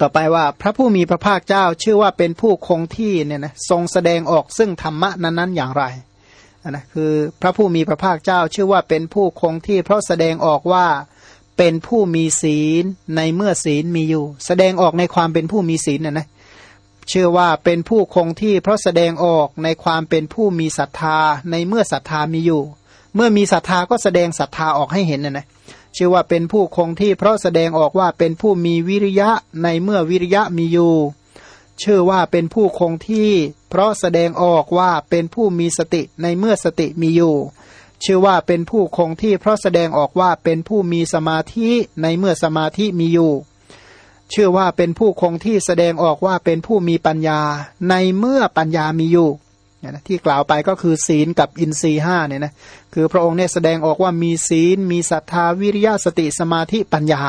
ต่อไปว่าพระผู้มีพระภาคเจ้าชื่อว่าเป็นผู้คงที่เนี่ยนะทรงแสดงออกซึ่งธรรมะนั้นๆอย่างไรนะคือพระผู้มีพระภาคเจ้าชื่อว่าเป็นผู้คงที่ เพราะแสดงออกว่าเป็นผู้มีศีลในเมื่อศีลมีอยู่ แสดงออกในความเป็นผู้มีศีลนะนะเชื่อว่าเป็นผู้คงที่ เพราะแสดงออกในความเป็นผู้มีศรัทธาในเมื่อศรัทธามีอยู่ เมื่อมีศรัทธาก็แสดงศรัทธาออกให้เห็นนะนะ ชื่อว่าเป็นผู้คงที่เพราะแสดงออกว่าเป็นผู้มีวิริยะในเมื่อวิริยะมีอยู่ ชื่อว่าเป็นผู้คงที่ เพราะแสดงออกว่าเป็นผู้มีสติในเมื่อสติมีอยู่ ชื่อว่าเป็นผู้คงที่เพราะแสดงออกว่าเป็นผู้มีสมาธิในเมื่อสมาธิมีอยู่ ชื่อว่าเป็นผู้คงที่แสดงออกว่าเป็นผู้มีปัญญาในเมื่อปัญญามีอยู่ เนี่ยนะที่กล่าวไปก็คือศีลกับอินทรีห้าเนี่ยนะคือพระองค์เนี่ยแสดงออกว่ามีศีล มีศรัทธาวิริยะสติสมาธิปัญญา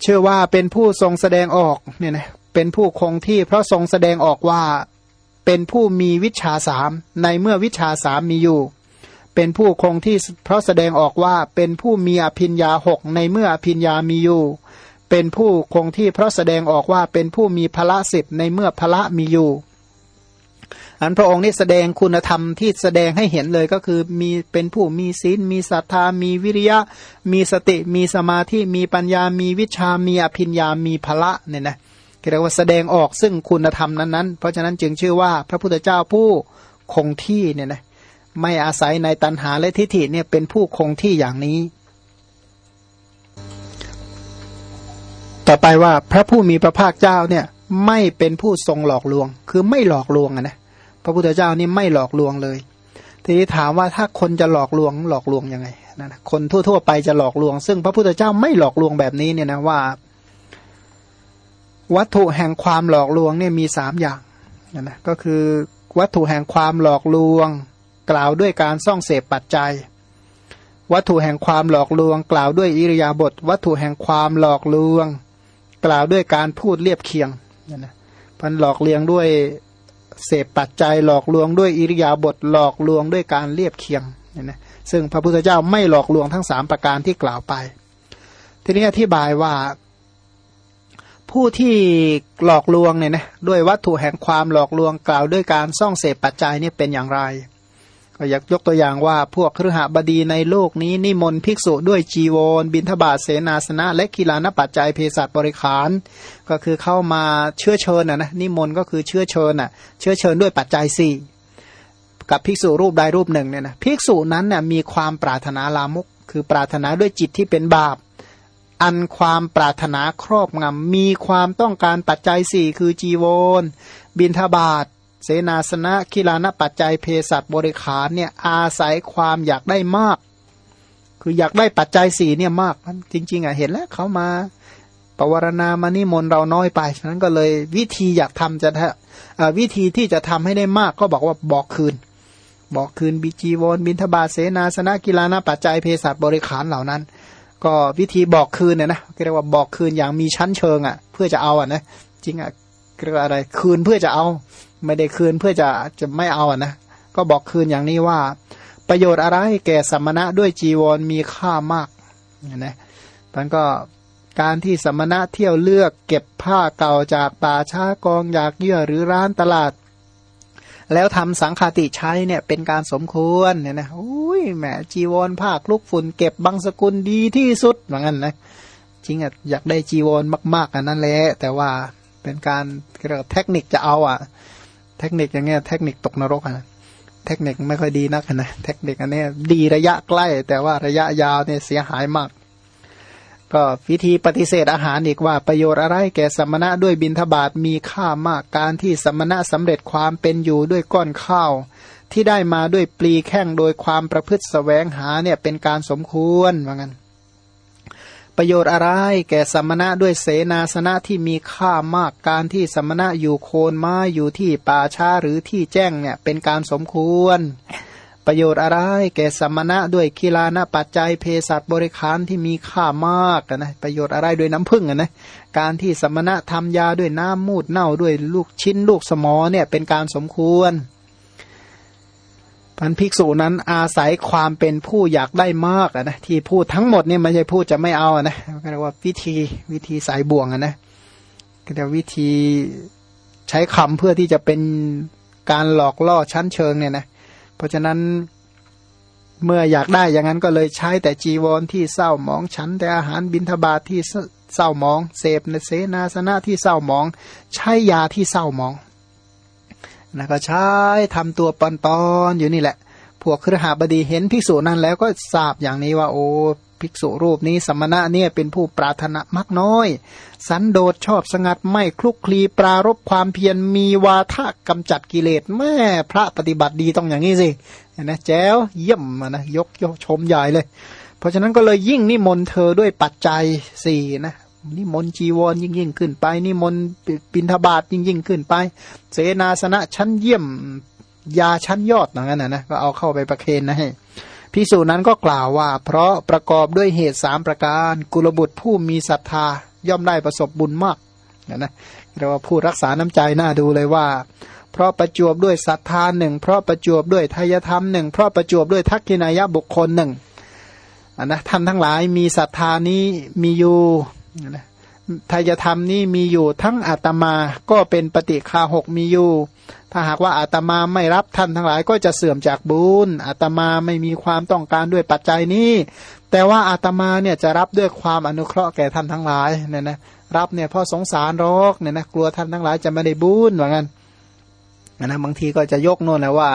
เชื่อว่าเป็นผู้ทรงแสดงออกเนี่ยนะเป็นผู้คงที่เพราะทรงแสดงออกว่าเป็นผู้มีวิชาสามในเมื่อวิชาสามมีอยู่ เป็นผู้คงที่เพราะแสดงออกว่าเป็นผู้มีอภิญญาหกในเมื่ออภิญญามีอยู่ เป็นผู้คงที่เพราะแสดงออกว่าเป็นผู้มีพละสิบในเมื่อพละมีอยู่ อันพระองค์นี่แสดงคุณธรรมที่แสดงให้เห็นเลยก็คือมีเป็นผู้มีศีลมีศรัทธา มีวิริยะ มีสติ มีสมาธิ มีปัญญา มีวิชา มีอภิญญา มีพละเนี่ยนะเรียกว่าแสดงออกซึ่งคุณธรรมนั้นๆ เพราะฉะนั้นจึงชื่อว่าพระพุทธเจ้าผู้คงที่เนี่ยนะไม่อาศัยในตัณหาและทิฏฐิเนี่ยเป็นผู้คงที่อย่างนี้ ต่อไปว่าพระผู้มีพระภาคเจ้าเนี่ยไม่เป็นผู้ทรงหลอกลวง คือไม่หลอกลวงนะ พระพุทธเจ้านี่ไม่หลอกลวงเลย ทีนี้ถามว่าถ้าคนจะหลอกลวงหลอกลวงยังไงนะคนทั่วๆไปจะหลอกลวง ซึ่งพระพุทธเจ้าไม่หลอกลวงแบบนี้เนี่ยนะว่า วัตถุแห่งความหลอกลวงเนี่ยมีสามอย่างนะก็คือวัตถุแห่งความหลอกลวง กล่าวด้วยการซ่องเสพปัจจัย วัตถุแห่งความหลอกลวง กล่าวด้วยอิริยาบถวัตถุแห่งความหลอกลวง กล่าวด้วยการพูดเรียบเคียงนะพันหลอกเลียงด้วย เสพปัจจัยหลอกลวงด้วยอิริยาบถหลอกลวงด้วยการเรียบเคียงนะซึ่งพระพุทธเจ้าไม่หลอกลวงทั้งสามประการที่กล่าวไป ทีนี้อธิบายว่าผู้ที่หลอกลวงเนี่ยนะด้วยวัตถุแห่งความหลอกลวงกล่าวด้วยการซ่องเสพปัจจัยนี่เป็นอย่างไร ก็อยากยกตัวอย่างว่าพวกครหบดีในโลกนี้นิมนต์ภิกษุด้วยจีวร บิณฑบาตเสนาสนะ และกีฬานปัจจัยเภสัชบริขาร ก็คือเข้ามาเชื้อเชิญนะนะนิมนต์ก็คือเชื้อเชิญอะเชื้อเชิญด้วยปัจจัยสี่กับภิกษุรูปใดรูปหนึ่งเนี่ยนะภิกษุนั้นน่ยมีความปรารถนาลามุกคือปรารถนาด้วยจิตที่เป็นบาป อันความปรารถนาครอบงำมีความต้องการปัจจัยสี่คือจีวร บินทบาท เสนาสนะคิลานปัจจัยเภสัชบริขารเนี่ยอาศัยความอยากได้มาก คืออยากได้ปัจจัยสี่เนี่ยมากจริง ๆอะเห็นแล้วเขามาปวารณามานิมนต์เราน้อยไปฉะนั้นก็เลยวิธีอยากทำจะวิธีที่จะทำให้ได้มากก็บอกว่าบอกคืน บอกคืนบิจีวรบินทบาทเสนาสนะกีฬานปัจจัยเภสัชบริขารเหล่านั้น ก็วิธีบอกคืนเนี่ยนะเรียกว่าบอกคืนอย่างมีชั้นเชิงอะ เพื่อจะเอาอะนะจริงอะเรียกว่าอะไรคืนเพื่อจะเอา ไม่ได้คืนเพื่อจะจะไม่เอาอะนะ ก็บอกคืนอย่างนี้ว่า ประโยชน์อะไรแก่สัมมณะด้วยจีวรมีค่ามากนะมันก็การที่สัมมณะเที่ยวเลือกเก็บผ้าเก่าจากป่าช้ากองอยากเยื่อหรือร้านตลาด แล้วทำสังฆาติใช้เนี่ยเป็นการสมควรเนี่ยนะอุ้ยแหมจีวรผ้าคลุกฝุ่นเก็บบางสกุลดีที่สุดเหมือนกันนะจริงอะอยากได้จีวรมากๆอันนั้นแหละแต่ว่าเป็นการเรียกเทคนิคจะเอาอะ เทคนิคอย่างเงี้ยเทคนิคตกนรกอะเทคนิคไม่ค่อยดีนักนะเทคนิคอันนี้ดีระยะใกล้ แต่ว่าระยะยาวเนี่ยเสียหายมาก ก็วิธีปฏิเสธอาหารอีกว่าประโยชน์อะไรแก่สมณะด้วยบินทบาทมีค่ามากการที่สมณะสำเร็จความเป็นอยู่ด้วยก้อนข้าว ที่ได้มาด้วยปลีแข้งโดยความประพฤติสแสวงหาเนี่ยเป็นการสมควรว่างั้น ประโยชน์อะไรแก่สมณะด้วยเสนาสนะที่มีค่ามากการที่สมณะอยู่โคนไม้อยู่ที่ป่าช้าหรือที่แจ้งเนี่ยเป็นการสมควร ประโยชน์อะไรแก่สมณะด้วยคีลานะปัจจัยเภสัชบริคารที่มีค่ามากนะประโยชน์อะไรด้วยน้ำผึ้งนะการที่สมณะทำยาด้วยน้ำมูดเน่าด้วยลูกชิ้นลูกสมอเนี่ยเป็นการสมควร พันภิกษุนั้นอาศัยความเป็นผู้อยากได้มากนะที่พูดทั้งหมดเนี่ยไม่ใช่พูดจะไม่เอานะเรียกว่าวิธีวิธีสายบ่วงนะก็จะวิธีใช้คำเพื่อที่จะเป็นการหลอกล่อชั้นเชิงเนี่ยนะเพราะฉะนั้นเมื่ออยากได้อย่างนั้นก็เลยใช้แต่จีวรที่เศร้าหมองฉันแต่อาหารบิณฑบาตทที่เศร้าหมอง เสพในเสนาสนะที่เศร้าหมอง ใช้ยาที่เศร้าหมอง นะก็ใช้ทำตัวปอนๆอนอยู่นี่แหละ พวกครหาบดีเห็นภิกษุนั้นแล้วก็ทราบอย่างนี้ว่า โอ้ภิกษุรูปนี้สมณะเนี่ยเป็นผู้ปรารถนามักน้อย สันโดษชอบสงัดไม่คลุกคลีปรารบความเพียรมีวาทะกำจัดกิเลสแม่พระปฏิบัติดีต้องอย่างนี้สินะแจ้วเยี่ยมนะยกยกชมใหญ่เลย เพราะฉะนั้นก็เลยยิ่งนิมนต์เธอด้วยปัจจัยสี่นะ นิมนต์จีวรยิ่งยิ่งขึ้นไป นิมนต์ปินทบาทยิ่งยิ่งขึ้นไป เสนาสนะชั้นเยี่ยมยาชั้นยอดอย่างนั้นนะนะก็เอาเข้าไปประเคนนะให้พิสูจนั้นก็กล่าวว่า เพราะประกอบด้วยเหตุสามประการ กุลบุตรผู้มีศรัทธาย่อมได้ประสบบุญมากนะนะเราว่าผู้รักษาน้ำใจน่าดูเลยว่า เพราะประจวบด้วยศรัทธาหนึ่งเพราะประจวบด้วยทายธรรมหนึ่งเพราะประจวบด้วยทักษินายบุคคลหนึ่งนนะท่านทั้งหลายมีศรัทธานี้มีอยู่ นะทายธรรมนี้มีอยู่ทั้งอาตมาก็เป็นปฏิคาหกมีอยู่ ถ้าหากว่าอาตมาไม่รับท่านทั้งหลายก็จะเสื่อมจากบุญอาตมาไม่มีความต้องการด้วยปัจจัยนี้ แต่ว่าอาตมาเนี่ยจะรับด้วยความอนุเคราะห์แก่ท่านทั้งหลายเนี่ยนะรับเนี่ยเพราะสงสารรอกเนี่ยนะกลัวท่านทั้งหลายจะไม่ได้บุญว่างั้นนะบางทีก็จะยกโน่นแหละว่า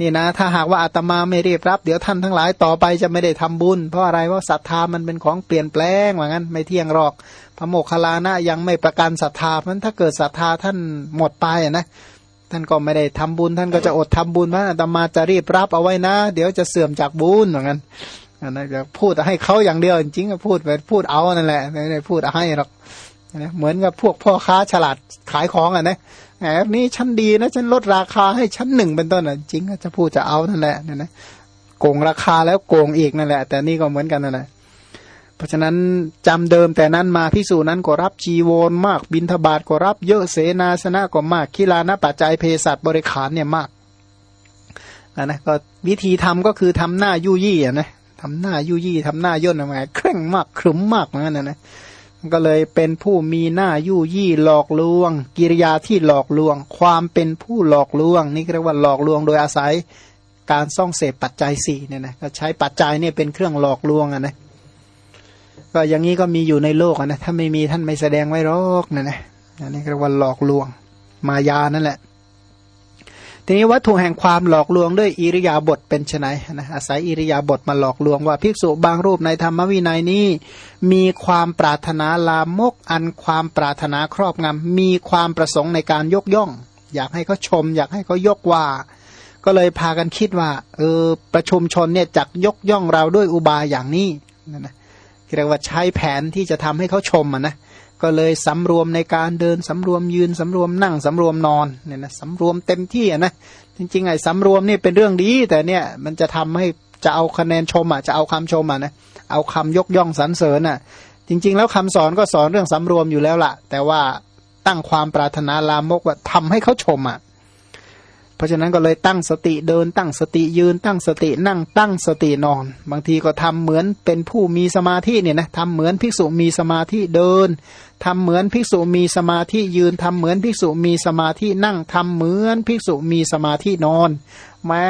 นี่นะ ถ้าหากว่าอาตมาไม่รีบรับ เดี๋ยวท่านทั้งหลายต่อไปจะไม่ได้ทำบุญ เพราะอะไรว่าศรัทธามันเป็นของเปลี่ยนแปลงว่างั้น ไม่เที่ยงหรอก พระโมคคัลลานะยังไม่ประกันศรัทธาเพราะถ้าเกิดศรัทธาท่านหมดไปนะท่านก็ไม่ได้ทำบุญ ท่านก็จะอดทำบุญว่าอาตมาจะรีบรับเอาไว้นะ เดี๋ยวจะเสื่อมจากบุญว่างั้นนะจะพูดให้เขาอย่างเดียวจริงๆพูดไปพูดเอานั่นแหละไม่ได้พูดให้หรอก นะเหมือนกับพวกพ่อค้าฉลาดขายของอะนะแหมนี้ชั้นดีนะฉันลดราคาให้ชั้นหนึ่งเป็นต้นอะจริงก็จะพูดจะเอานั่นแหละเนี่ยนะโกงราคาแล้วโกงอีกนั่นแหละ แต่นี่ก็เหมือนกันนั่นแหละเพราะฉะนั้นจำเดิมแต่นั้นมาพิสูจนั้นก็รับจีวรมากบินทบาทก็รับเยอะเสนาสนะก็มากคีลานะปัจจัยเภสัชบริขารเนี่ยมากนะนะก็วิธีทำก็คือทำหน้ายุยี่อะนะทำหน้ายุยี่ทำหน้าย่นออกมาเคร่งมากขรึมมากเหมือนกันนะนะ ก็เลยเป็นผู้มีหน้ายู่ยี่หลอกลวง กิริยาที่หลอกลวง ความเป็นผู้หลอกลวง นี่เรียกว่าหลอกลวงโดยอาศัยการซ่องเสพปัจจัยสี่เนี่ยนะก็ใช้ปัจจัยเนี่ยเป็นเครื่องหลอกลวงอะนะก็อย่างนี้ก็มีอยู่ในโลกอะนะถ้าไม่มีท่านไม่แสดงไว้หรอกนะนะอันนี้เรียกว่าหลอกลวง มายานั่นแหละ ทีนี้วัตถุแห่งความหลอกลวงด้วยอิริยาบถเป็นไนนะอาศัยอิริยาบถมาหลอกลวงว่าภิกษุบางรูปในธรรมวินัยนี้ มีความปรารถนาลามกอันความปรารถนาครอบงำมีความประสงค์ในการยกย่อง อยากให้เขาชม อยากให้เขายกว่า ก็เลยพากันคิดว่าเออประชุมชนเนี่ยจักยกย่องเราด้วยอุบายอย่างนี้นะนะเรียกว่าใช้แผนที่จะทำให้เขาชมอะนะ ก็เลยสำรวมในการเดินสำรวมยืนสำรวมนั่งสำรวมนอนเนี่ยนะสำรวมเต็มที่อะนะจริงๆไอ้สำรวมนี่เป็นเรื่องดี แต่เนี่ยมันจะทำให้จะเอาคะแนนชมอะจะเอาคำชมอะนะเอาคำยกย่องสรรเสริญอะ จริง ๆ แล้วคำสอนก็สอนเรื่องสำรวมอยู่แล้วล่ะ แต่ว่าตั้งความปรารถนาลามกว่าทำให้เขาชมอะ เพราะฉะนั้นก็เลยตั้งสติเดิน ตั้งสติยืน ตั้งสตินั่งตั้งสตินอน บางทีก็ทำเหมือนเป็นผู้มีสมาธิเนี่ยนะทำเหมือนภิกษุมีสมาธิเดินทำเหมือนภิกษุมีสมาธิยืนทำเหมือนภิกษุมีสมาธินั่งทำเหมือนภิกษุมีสมาธินอนแม้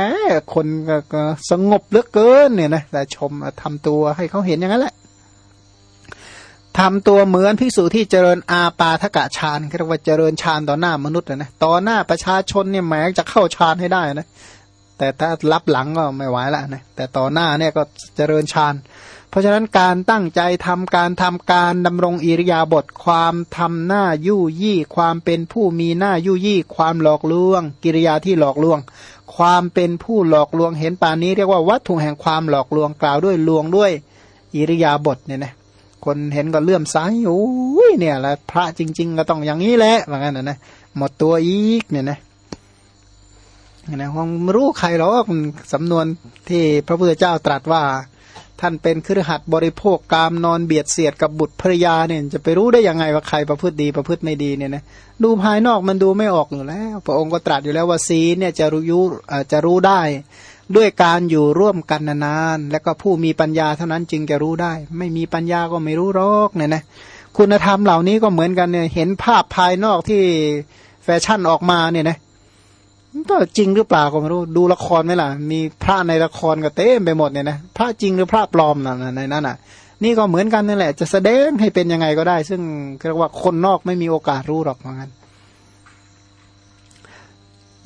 คนก็สงบเหลือเกินเนี่ยนะแต่ชมทำตัวให้เขาเห็นอย่างนั้นแหละ ทำตัวเหมือนพิสูจที่เจริญอาปาทกะฌานเรียกว่าเจริญฌานต่อหน้ามนุษย์นะต่อหน้าประชาชนเนี่ยแหมจะเข้าฌานให้ได้นะแต่ถ้ารับหลังก็ไม่ไหวละนะแต่ต่อหน้าเนี่ยก็เจริญฌานเพราะฉะนั้นการตั้งใจทำการทำการดำรงอิริยาบถความทำหน้ายู่ยี่ ความเป็นผู้มีหน้ายู่ยี่ ความหลอกลวง กิริยาที่หลอกลวง ความเป็นผู้หลอกลวงเห็นป่านนี้เรียกว่าวัตถุแห่งความหลอกลวงกล่าวด้วยลวงด้วยอิริยาบถเนี่ยนะ คนเห็นก็เลื่อมใสโอ้ยเนี่ยแหละพระจริง ๆ ก็ต้องอย่างนี้แหละว่างั้นนะนะหมดตัวอีกเนี่ยนะนะคงไม่รู้ใครหรอกสำนวนที่พระพุทธเจ้าตรัสว่า ท่านเป็นครหัดบริโภคกามนอนเบียดเสียดกับบุตรภรยาเนี่ย จะไปรู้ได้ยังไงว่าใครประพฤติดีประพฤติไม่ดีเนี่ยนะดูภายนอกมันดูไม่ออกอยู่แล้ว พระองค์ก็ตรัสอยู่แล้วว่าสีเนี่ยจะรู้ยุจะรู้ได้ ด้วยการอยู่ร่วมกันนานๆ แล้วก็ผู้มีปัญญาเท่านั้นจึงจะรู้ได้ ไม่มีปัญญาก็ไม่รู้รอกเนี่ยนะคุณธรรมเหล่านี้ก็เหมือนกันเนี่ยเห็นภาพภายนอกที่แฟชั่นออกมาเนี่ยนะก็จริงหรือเปล่าก็ไม่รู้ดูละครไหมล่ะ มีพระในละครก็เต็มไปหมดเนี่ยนะพระจริงหรือพระปลอมน่ะในนั้นอะ นี่ก็เหมือนกันนั่นแหละ จะแสดงให้เป็นยังไงก็ได้ ซึ่งเรียกว่าคนนอกไม่มีโอกาสรู้หรอกเหมือนกัน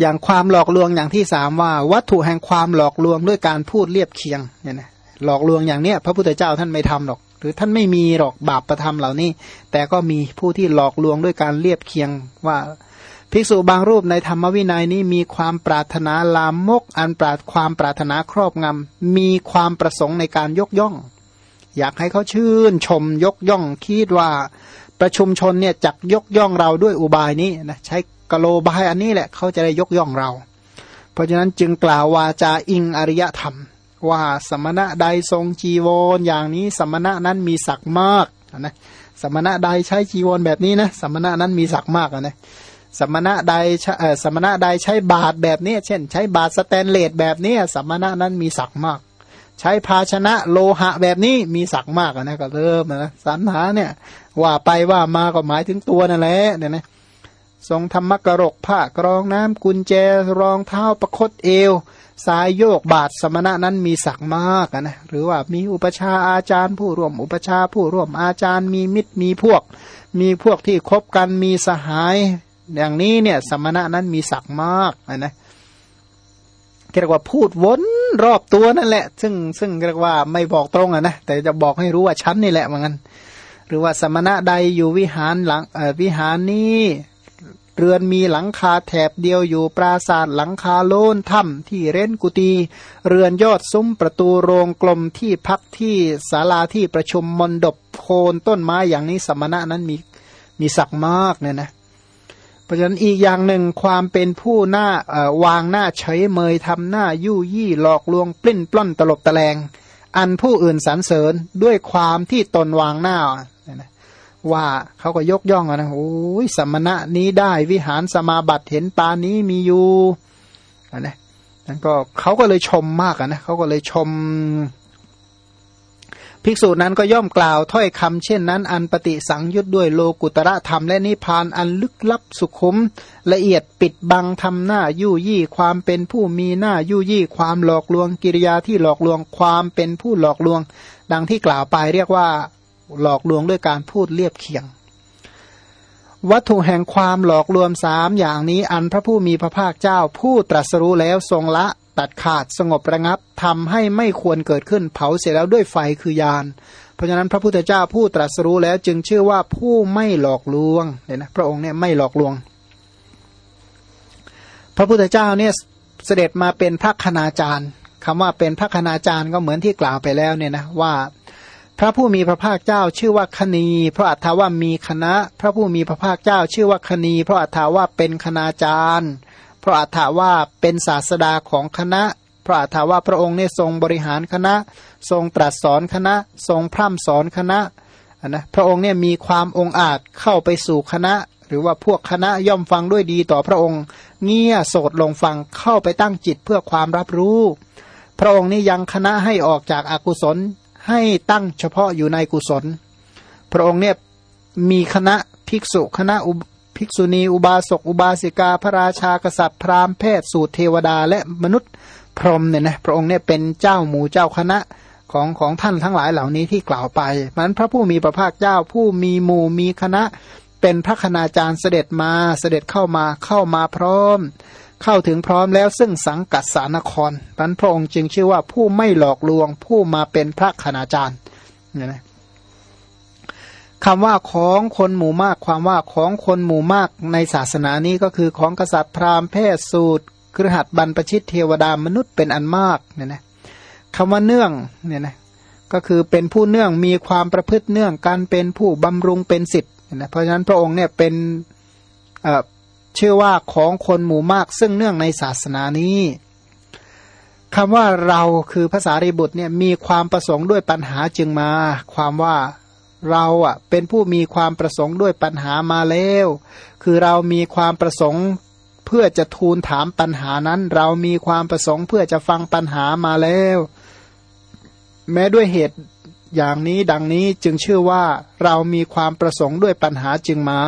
อย่างความหลอกลวงอย่างที่สามว่า วัตถุแห่งความหลอกลวงด้วยการพูดเรียบเคียงเนี่ยนะหลอกลวงอย่างเนี้ย พระพุทธเจ้าท่านไม่ทำหรอก หรือท่านไม่มีหรอกบาปประทำเหล่านี้ แต่ก็มีผู้ที่หลอกลวงด้วยการเรียบเคียงว่าภิกษุบางรูปในธรรมวินัยนี้มีความปรารถนาลามก อันปราดความปรารถนาครอบงำมีความประสงค์ในการยกย่อง อยากให้เขาชื่น ชมยกย่องคิดว่าประชุมชนเนี่ยจักยกย่องเราด้วยอุบายนี้นะใช้ กโลบายอันนี้แหละเขาจะได้ยกย่องเรา เพราะฉะนั้นจึงกล่าววาจาอิงอริยธรรม ว่าสมณะใดทรงจีวรอย่างนี้สมณะนั้นมีศักดิ์มากนะสมณะใดใช้จีวรแบบนี้นะสมณะนั้นมีศักดิ์มากนะสมณะใดสมณะใดใช้บาตรแบบนี้ เช่น ใช้บาตรสแตนเลสแบบนี้สมณะนั้นมีศักดิ์มาก ใช้ภาชนะโลหะแบบนี้มีศักดิ์มากนะก็เริ่มนะสรรหาเนี่ยว่าไปว่ามาก็หมายถึงตัวนั่นแหละเนี่ยนะ ทรงธรรมกรกผ้ากรองน้ำกุญแจรองเท้าประคตเอว สายโยกบาทสมณะนั้นมีศักดิ์มากนะหรือว่ามีอุปชาอาจารย์ ผู้ร่วมอุปชาผู้ร่วมอาจารย์ มีมิตรมีพวก มีพวกที่คบกันมีสหาย อย่างนี้เนี่ยสมณะนั้นมีศักดิ์มากนะเรียกว่าพูดวนรอบตัวนั่นแหละ ซึ่งซึ่งเรียกว่าไม่บอกตรงอะนะแต่จะบอกให้รู้ว่าชั้นนี่แหละเหมือนกันหรือว่าสมณะใดอยู่วิหารหลังวิหารนี้ เรือนมีหลังคาแถบเดียวอยู่ปราศาสตร์หลังคาโลนถ้ำที่เร้นกุฏิเรือนยอดซุ้มประตูโรงกลมที่พักที่ศาลาที่ประชุมมนดบโคนต้นไม้อย่างนี้สมณะนั้นมีมีศักดิ์มากเนี่ยนะเพราะฉะนั้นอีกอย่างหนึ่งความเป็นผู้หน้าวางหน้าเฉยเมยทำหน้ายู่ยี่หลอกลวงปลิ้นปล้อนตลบตะแลง อันผู้อื่นสรรเสริญด้วยความที่ตนวางหน้า ว่าเขาก็ยกย่องนะโอ้ยสมณะนี้ได้วิหารสมาบัติเห็นปานี้มีอยู่นะนั่นก็เขาก็เลยชมมากนะเขาก็เลยชม ภิกษุนั้นก็ย่อมกล่าวถ้อยคำเช่นนั้น อันปฏิสังยุตด้วยโลกุตระธรรม และนิพานอันลึกลับสุขุม ละเอียดปิดบังทำหน้ายู่ยี่ความเป็นผู้มีหน้ายู่ยี่ความหลอกลวงกิริยาที่หลอกลวงความเป็นผู้หลอกลวง ดังที่กล่าวไปเรียกว่า หลอกลวงด้วยการพูดเรียบเคียง วัตถุแห่งความหลอกลวงสามอย่างนี้อันพระผู้มีพระภาคเจ้าผู้ตรัสรู้แล้วทรงละตัดขาดสงบระงับทำให้ไม่ควรเกิดขึ้นเผาเสร็จแล้วด้วยไฟคือยาน เพราะฉะนั้นพระพุทธเจ้าผู้ตรัสรู้แล้วจึงชื่อว่าผู้ไม่หลอกลวงเนี่ยนะพระองค์เนี่ยไม่หลอกลวง พระพุทธเจ้าเนี่ยเสด็จมาเป็นพระคณาจารย์คำว่าเป็นพระคณาจารย์ก็เหมือนที่กล่าวไปแล้วเนี่ยนะว่า ระผู้มีพระภาคเจ้าชื่อว่าคณี เพราะอัตถาว่ามีคณะ พระผู้มีพระภาคเจ้าชื่อว่าคณี เพราะอัตถาว่าเป็นคณาจารย์ เพราะอัตถาว่าเป็นศาสดาของคณะ เพราะอัตถาว่าพระองค์เนี่ยทรงบริหารคณะ ทรงตรัสสอนคณะ ทรงพร่ำสอนคณะนะพระองค์เนี่ยมีความองอาจเข้าไปสู่คณะ หรือว่าพวกคณะย่อมฟังด้วยดีต่อพระองค์ เงี่ยโสดลงฟังเข้าไปตั้งจิตเพื่อความรับรู้ พระองค์นี่ยังคณะให้ออกจากอากุศล ให้ตั้งเฉพาะอยู่ในกุศล พระองค์เนี่ยมีคณะภิกษุคณะภิกษุณี อุบาสกอุบาสิกา พระราชากษัตริย์พราหมณ์แพทย์สูตรเทวดาและมนุษย์พรหมเนี่ยนะพระองค์เนี่ยเป็นเจ้าหมู่เจ้าคณะของของท่านทั้งหลายเหล่านี้ที่กล่าวไปมันพระผู้มีพระภาคเจ้าผู้มีหมู่มีคณะ เป็นพระคณาจารย์เสด็จมาเสด็จเข้ามาเข้ามาพร้อม เข้าถึงพร้อมแล้วซึ่งสังกัดสานครนั้นพระองค์จึงชื่อว่าผู้ไม่หลอกลวงผู้มาเป็นพระคณาจารย์เนี่ยนะคำว่าของคนหมู่มากความว่าของคนหมู่มากในศาสนานี้ก็คือของกษัตริย์พราหมณ์แพทย์สูตรครหัสบรรพชิตเทวดามนุษย์เป็นอันมากเนี่ยนะคำว่าเนื่องเนี่ยนะก็คือเป็นผู้เนื่องมีความประพฤติเนื่องการเป็นผู้บำรุงเป็นสิทธิ์นะเพราะฉะนั้นพระองค์เนี่ยเป็น ชื่อว่าของคนหมู่มากซึ่งเนื่องในศาสนานี้คำว่าเราคือภาษาริบุตรเนี่ยมีความประสงค์ด้วยปัญหาจึงมา ความว่าเราอะเป็นผู้มีความประสงค์ด้วยปัญหามาแล้ว คือเรามีความประสงค์เพื่อจะทูลถามปัญหานั้น เรามีความประสงค์เพื่อจะฟังปัญหามาแล้ว แม้ด้วยเหตุอย่างนี้ดังนี้จึงชื่อว่าเรามีความประสงค์ด้วยปัญหาจึงมา